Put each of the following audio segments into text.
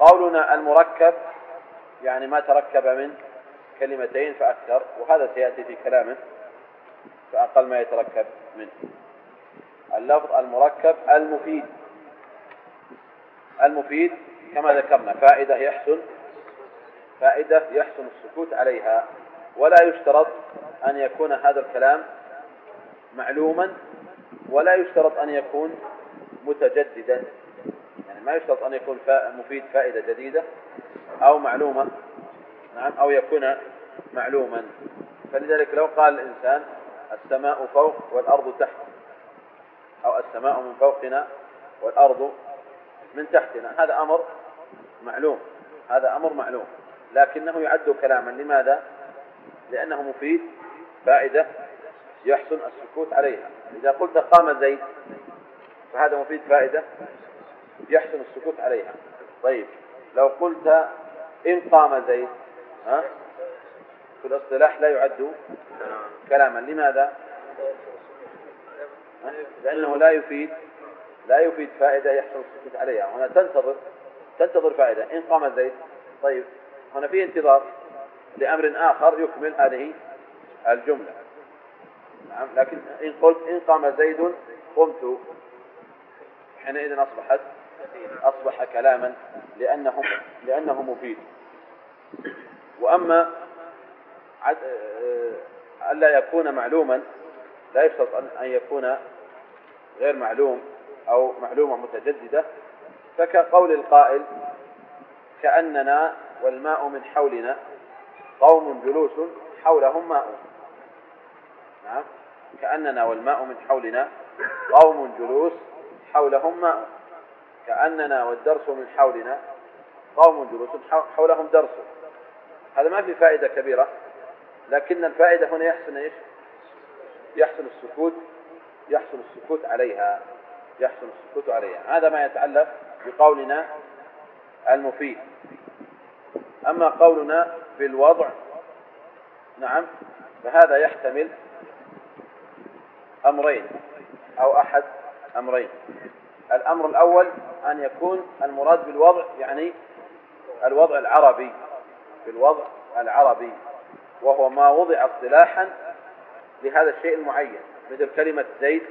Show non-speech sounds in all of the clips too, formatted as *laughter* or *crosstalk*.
قولنا المركب يعني ما تركب من كلمتين فأكثر وهذا سيأتي في كلامه فأقل ما يتركب منه. اللفظ المركب المفيد. المفيد كما ذكرنا فائدة يحسن فائدة يحسن السكوت عليها ولا يشترط أن يكون هذا الكلام معلوما ولا يشترط أن يكون متجددا. يعني ما يشترط أن يكون مفيد فائدة جديدة أو معلومة نعم أو يكون معلوما. فلذلك لو قال الإنسان السماء فوق والأرض تحت أو السماء من فوقنا والأرض من تحتنا هذا أمر معلوم هذا أمر معلوم. لكنه يعد كلاما. لماذا؟ لأنه مفيد فائدة يحسن السكوت عليها. إذا قلت قام زيد فهذا مفيد فائدة يحسن السكوت عليها. طيب لو قلت إن قام زيد ها؟ في الاصطلاح لا يعد كلاما. لماذا؟ لأنه لا يفيد لا يفيد فائدة يحصل السكوت عليها. هنا تنتظر تنتظر فائدة. إن قام زيد طيب هنا في انتظار لأمر آخر يكمل هذه الجملة. نعم لكن إن قلت إن قام زيد قمت. حينئذ أصبحت أصبح كلاما لأنه لأنه مفيد. وأما ألا يكون معلوما لا يشترط أن يكون غير معلوم أو معلومة متجددة فكقول القائل كأننا والماء من حولنا قوم جلوس حولهم ماء. نعم. كأننا والماء من حولنا قوم جلوس حولهم ماء. كأننا والدرس من حولنا قوم جلوس حولهم درس. هذا ما في فائدة كبيرة لكن الفائدة هنا يحسن إيش؟ يحسن السكوت يحسن السكوت عليها يحسن السكوت عليها. هذا ما يتعلق بقولنا المفيد. أما قولنا بالوضع نعم فهذا يحتمل أمرين أو أحد أمرين. الأمر الأول أن يكون المراد بالوضع يعني الوضع العربي بالوضع العربي وهو ما وضع اصطلاحا لهذا الشيء المعين مثل كلمة زيد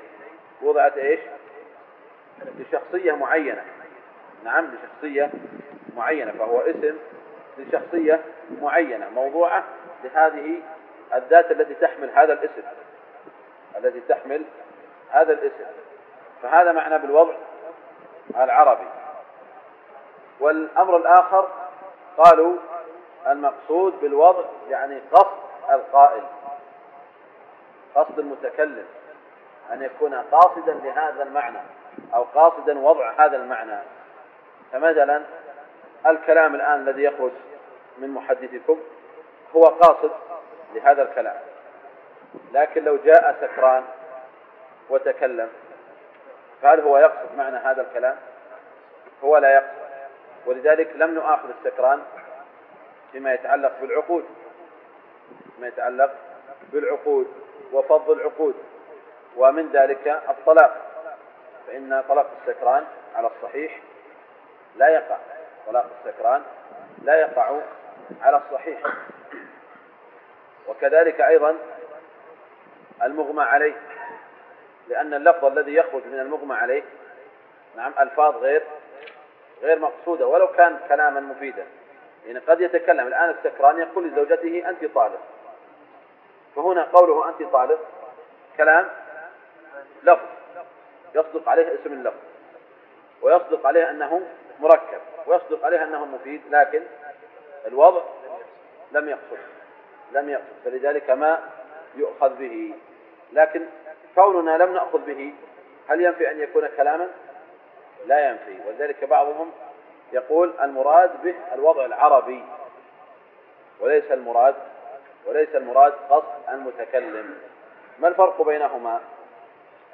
وضعت إيش؟ لشخصية معينة. نعم لشخصية معينة فهو اسم لشخصية معينة موضوعة لهذه الذات التي تحمل هذا الاسم التي تحمل هذا الاسم. فهذا معنى بالوضع العربي. والأمر الآخر قالوا المقصود بالوضع يعني قصد القائل قصد المتكلم أن يكون قاصدا لهذا المعنى أو قاصدا وضع هذا المعنى. فمثلا الكلام الآن الذي يخرج من محدثكم هو قاصد لهذا الكلام لكن لو جاء سكران وتكلم فهل هو يقصد معنى هذا الكلام. هو لا يقصد. ولذلك لم نؤاخذ السكران فيما يتعلق بالعقود. فيما يتعلق بالعقود وفض العقود. ومن ذلك الطلاق. فإن طلاق السكران على الصحيح لا يقع. طلاق السكران لا يقع على الصحيح. وكذلك أيضا المغمى عليه. لأن اللفظ الذي يخرج من المغمى عليه نعم ألفاظ غير غير مقصودة ولو كان كلاما مفيدا. يعني قد يتكلم الآن السكران يقول لزوجته أنت طالب فهنا قوله أنت طالب كلام لفظ يصدق عليه اسم اللفظ ويصدق عليه أنه مركب ويصدق عليه أنه مفيد لكن الوضع لم يقصد لم يقصد فلذلك ما يؤخذ به. لكن كوننا لم نأخذ به هل ينفي أن يكون كلاما؟ لا ينفي ولذلك بعضهم يقول المراد به الوضع العربي وليس المراد وليس المراد قصد المتكلم. ما الفرق بينهما؟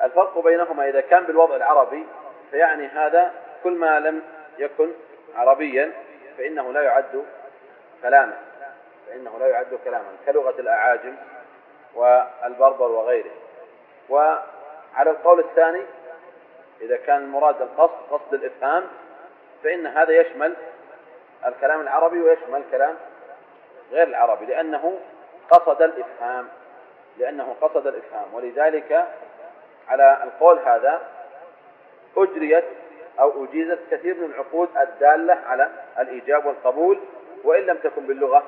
الفرق بينهما إذا كان بالوضع العربي فيعني هذا كل ما لم يكن عربيا فإنه لا يعد كلاما فإنه لا يعد كلاما كلغة الأعاجم والبربر وغيره. وعلى القول الثاني إذا كان المراد القصد قصد الإفهام فإن هذا يشمل الكلام العربي ويشمل الكلام غير العربي لأنه قصد الإفهام لأنه قصد الإفهام ولذلك على القول هذا أجريت أو أجيزت كثير من العقود الدالة على الإيجاب والقبول وإن لم تكن باللغة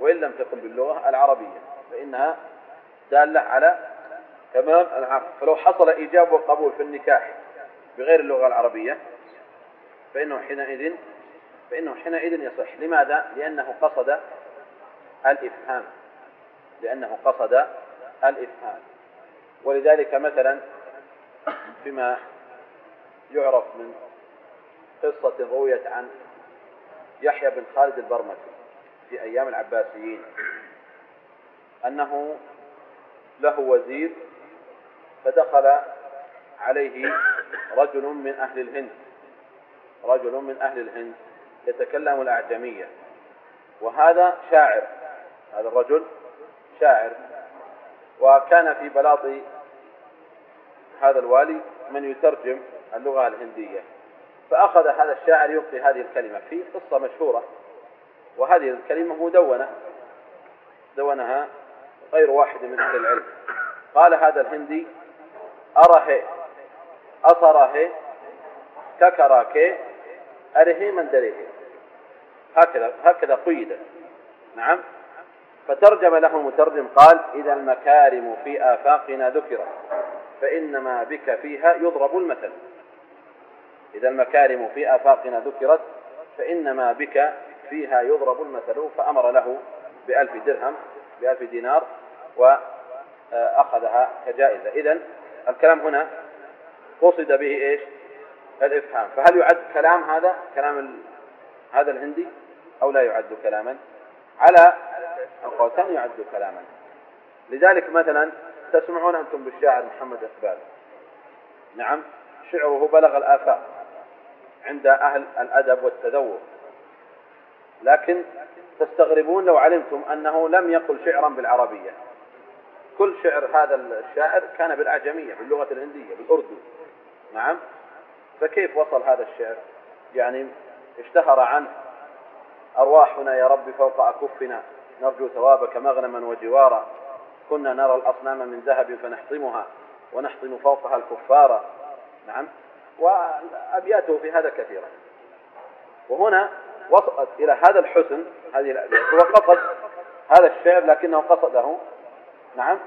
وإن لم تكن باللغة العربية فإنها دالة على تمام؟ العقد فلو حصل إيجاب وقبول في النكاح بغير اللغة العربية فإنه حينئذ فإنه حينئذ يصح. لماذا؟ لأنه قصد الإفهام. لأنه قصد الإفهام. ولذلك مثلا فيما يعرف من قصة رويت عن يحيى بن خالد البرمكي في أيام العباسيين أنه له وزير فدخل عليه رجل من أهل الهند. رجل من أهل الهند يتكلم الأعجمية. وهذا شاعر هذا الرجل شاعر. وكان في بلاط هذا الوالي من يترجم اللغة الهندية. فأخذ هذا الشاعر يلقي هذه الكلمة في قصة مشهورة. وهذه الكلمة مدونة دونها غير واحد من أهل العلم. قال هذا الهندي أره أصره ككراك أره من دريه هكذا هكذا قيد. نعم. فترجم له المترجم قال إذا المكارم في آفاقنا ذكرت فإنما بك فيها يضرب المثل. إذا المكارم في آفاقنا ذكرت فإنما بك فيها يضرب المثل. فأمر له بألف درهم بألف دينار وأخذها كجائزة. إذا الكلام هنا قصد به إيش؟ الإفهام. فهل يعد كلام هذا كلام هذا الهندي أو لا يعد كلاما؟ على القولتان يعد كلاما. لذلك مثلا تسمعون أنتم بالشاعر محمد إقبال. نعم شعره بلغ الآفاق عند أهل الأدب والتذوق. لكن تستغربون لو علمتم أنه لم يقل شعرا بالعربية. كل شعر هذا الشاعر كان بالأعجمية باللغة الهندية بالأردو نعم؟ فكيف وصل هذا الشعر؟ يعني اشتهر عنه. أرواحنا يا رب فوق أكفنا نرجو ثوابك مغنما وجوارا. كنا نرى الأصنام من ذهب فنحطمها ونحطم فوقها الكفار. نعم؟ وأبياته في هذا كثيرا وهنا وصلت إلى هذا الحسن هذه هو قصد هذا الشعر لكنه قصده نعم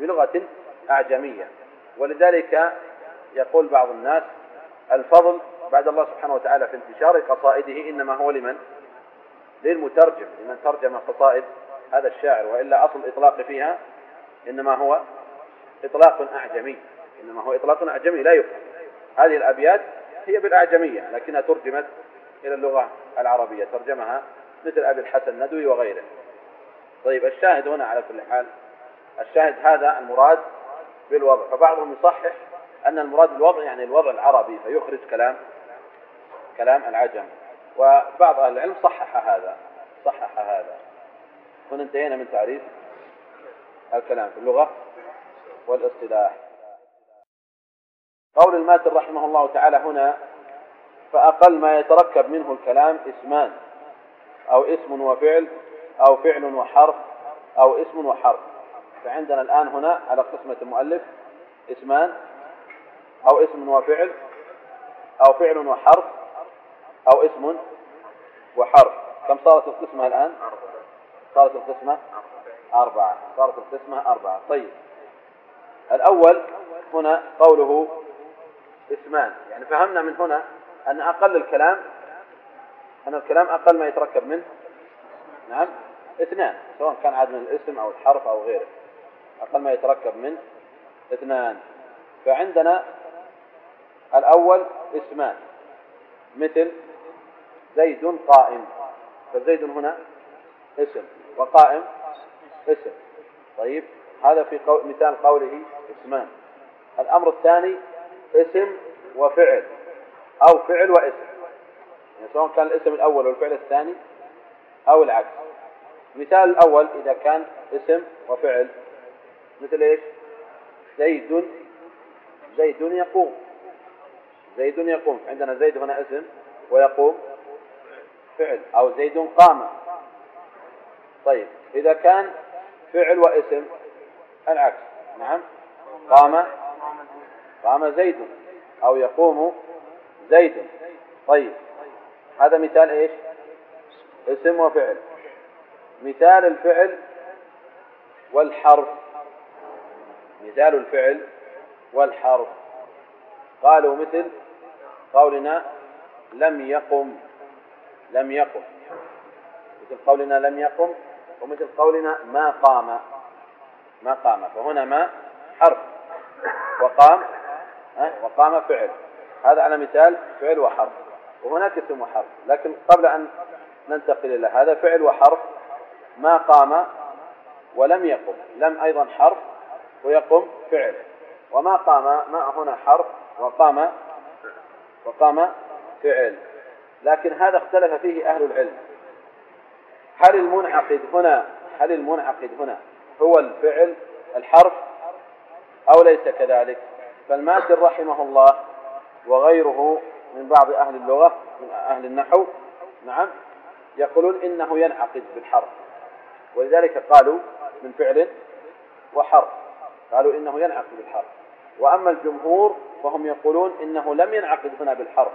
بلغة أعجمية. ولذلك يقول بعض الناس الفضل بعد الله سبحانه وتعالى في انتشار قصائده إنما هو لمن؟ للمترجم. لمن ترجم قصائد هذا الشاعر وإلا أصل الإطلاق فيها إنما هو إطلاق أعجمي. إنما هو إطلاق أعجمي لا يفهم. هذه الأبيات هي بالأعجمية لكنها ترجمت إلى اللغة العربية. ترجمها مثل أبي الحسن الندوي وغيره. طيب الشاهد هنا على كل حال الشاهد هذا المراد بالوضع. فبعضهم يصحح أن المراد بالوضع يعني الوضع العربي فيخرج كلام كلام العجم. وبعض أهل العلم صحح هذا صحح هذا. هنا انتهينا من تعريف الكلام في اللغة والاصطلاح. قول الماتر رحمه الله تعالى هنا فأقل ما يتركب منه الكلام اسمان أو اسم وفعل أو فعل وحرف أو اسم وحرف. فعندنا الآن هنا على قسمة المؤلف اسمان أو اسم وفعل أو فعل وحرف أو اسم وحرف. كم صارت القسمة الآن؟ صارت القسمة أربعة. صارت القسمة أربعة. طيب. الأول هنا قوله اسمان. يعني فهمنا من هنا أن أقل الكلام أن الكلام أقل ما يتركب منه نعم اثنان سواء كان عاد من الاسم أو الحرف أو غيره. أقل ما يتركب منه اثنان. فعندنا الأول اسمان مثل زيد قائم. فزيد هنا اسم وقائم اسم. طيب هذا في قول مثال قوله اسمان. الأمر الثاني اسم وفعل أو فعل واسم. يعني سواء كان الاسم الأول والفعل الثاني أو العكس. مثال الأول إذا كان اسم وفعل مثل إيش؟ زيد. زيد يقوم. زيد يقوم. عندنا زيد هنا اسم ويقوم فعل. أو زيد قام. طيب. إذا كان فعل واسم العكس. نعم. قام. قام زيد. أو يقوم زيد. طيب. هذا مثال إيش؟ اسم وفعل. مثال الفعل والحرف. مثال الفعل والحرف. قالوا مثل قولنا لم يقم لم يقم. مثل قولنا لم يقم ومثل قولنا ما قام ما قام. فهنا ما حرف. وقام وقام فعل. هذا على مثال فعل وحرف. وهناك اسم وحرف لكن قبل أن ننتقل إلى هذا فعل وحرف ما قام ولم يقم. لم أيضا حرف ويقم فعل. وما قام ما هنا حرف وقام وقام فعل. لكن هذا اختلف فيه أهل العلم. هل المنعقد هنا هل المنعقد هنا هو الفعل الحرف أو ليس كذلك؟ فالماتر رحمه الله وغيره من بعض أهل اللغة من أهل النحو نعم يقولون إنه ينعقد بالحرف. ولذلك قالوا من فعل وحرف. قالوا إنه ينعقد بالحرف وأما الجمهور فهم يقولون إنه لم ينعقد هنا بالحرف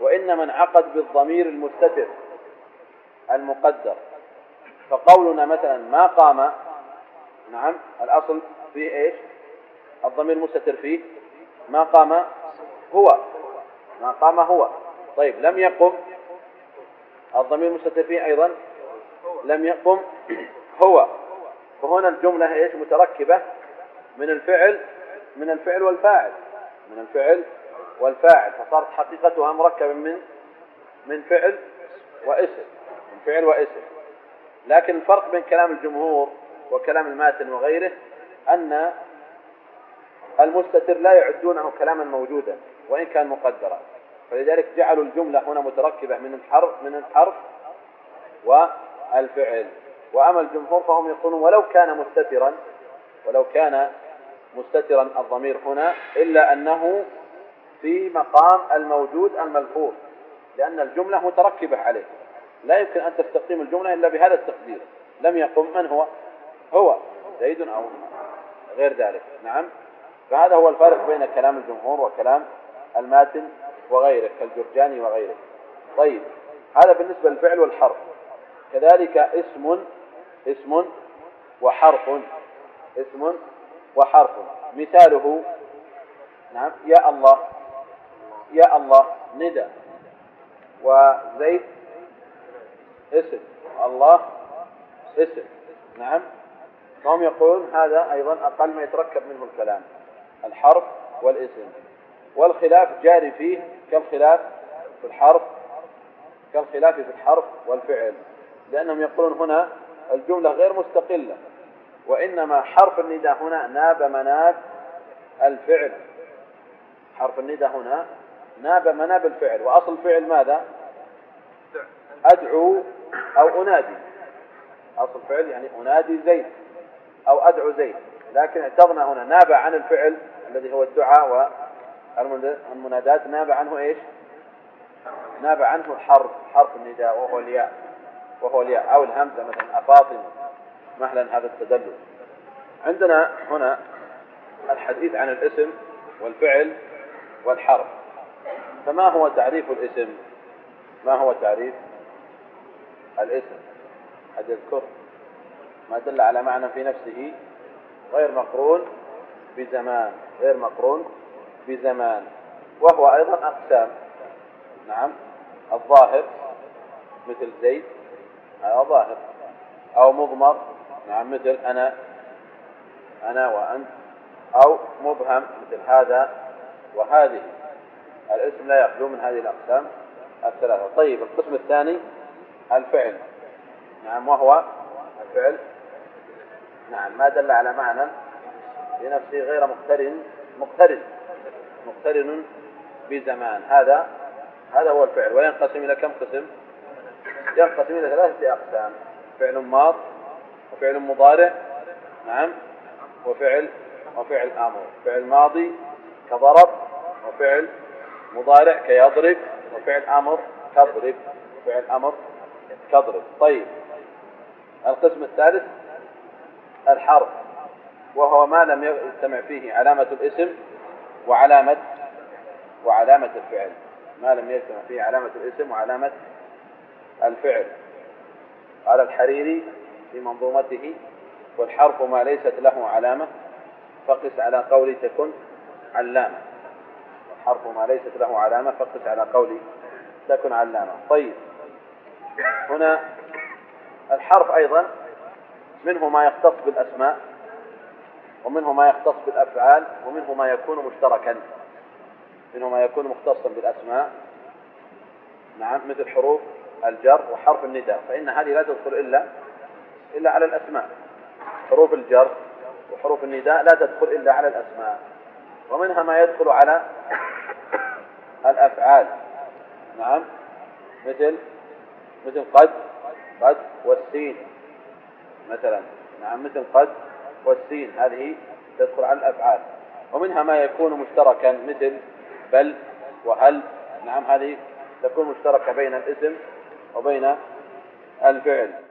وإنما انعقد بالضمير المستتر المقدر. فقولنا مثلا ما قام نعم الأصل فيه إيش؟ الضمير المستتر فيه. ما قام؟ هو. ما قام هو. طيب لم يقم. الضمير المستتر فيه أيضا. لم يقم. *clears throat* هو. فهنا الجملة إيش؟ متركبة. من الفعل من الفعل والفاعل. من الفعل والفاعل. فصارت حقيقتها مركبة من من فعل واسم. من فعل واسم. لكن الفرق بين كلام الجمهور وكلام الماتن وغيره أن المستتر لا يعدونه كلاما موجودا وإن كان مقدرا. فلذلك جعلوا الجملة هنا متركبة من الحرف من الحرف والفعل. وأما الجمهور فهم يقولون ولو كان مستترا ولو كان مستترا الضمير هنا إلا أنه في مقام الموجود الملفوظ لأن الجملة متركبة عليه. لا يمكن أن تستقيم الجملة إلا بهذا التقدير. لم يقم من هو؟ هو. زيد أو غير ذلك. نعم. فهذا هو الفارق بين كلام الجمهور وكلام الماتن وغيره كالجرجاني وغيره. طيب. هذا بالنسبة للفعل والحرف. كذلك اسم اسم وحرف. اسم وحرف. مثاله نعم يا الله يا الله ندى. وزيد اسم. الله اسم. نعم. فهم يقولون هذا أيضا أقل ما يتركب منه الكلام. الحرف والاسم. والخلاف جاري فيه كالخلاف في الحرف كالخلاف في الحرف والفعل. لأنهم يقولون هنا الجملة غير مستقلة. وإنما حرف النداء هنا ناب مناب الفعل. حرف النداء هنا ناب مناب الفعل. وأصل الفعل ماذا؟ أدعو أو أنادي. أصل الفعل يعني أنادي زيد أو أدعو زيد. لكن اعترنا هنا ناب عن الفعل الذي هو الدعاء والمنادات. ناب عنه إيش؟ ناب عنه حرف حرف النداء وهو الياء. وهو الياء أو الهمزة مثلا. أفاطمة. مهلا هذا التدلل. عندنا هنا الحديث عن الاسم والفعل والحرف. فما هو تعريف الاسم؟ ما هو تعريف الاسم؟ قد يذكر ما دل على معنى في نفسه غير مقرون بزمان. غير مقرون بزمان. وهو أيضا أقسام. نعم. الظاهر مثل زيد هذا ظاهر. أو مضمر نعم مثل أنا أنا وأنت أو مبهم مثل هذا وهذه. الاسم لا يخلو من هذه الأقسام الثلاثة. طيب القسم الثاني الفعل. نعم وهو الفعل. نعم ما دل على معنى لنفسه غير مقترن مقترن مقترن بزمان. هذا هذا هو الفعل. وينقسم إلى كم قسم؟ ينقسم إلى ثلاثة أقسام. فعل ماض وفعل مضارع نعم وفعل وفعل آمر. فعل ماضي كضرب وفعل مضارع كيضرب وفعل آمر كضرب. فعل أمر كضرب. طيب القسم الثالث الحرف وهو ما لم يجتمع فيه علامة الاسم وعلامة وعلامة الفعل. ما لم يجتمع فيه علامة الاسم وعلامة الفعل. قال الحريري في منظومته والحرف ما ليست له علامة فقس على قول تكن علامة. الحرف ما ليست له علامة فقس على قول تكن علامة. طيب. هنا الحرف أيضا منه ما يختص بالأسماء ومنه ما يختص بالأفعال ومنه ما يكون مشتركا. منه ما يكون مختصا بالأسماء. نعم مثل حروف الجر وحرف النداء فإن هذه لا تدخل إلا إلا على الأسماء. حروف الجر وحروف النداء لا تدخل إلا على الأسماء. ومنها ما يدخل على الأفعال. نعم. مثل مثل قد قد والسين. مثلا. نعم مثل قد والسين. هذه تدخل على الأفعال. ومنها ما يكون مشتركا مثل بل وهل. نعم هذه تكون مشتركة بين الاسم وبين الفعل.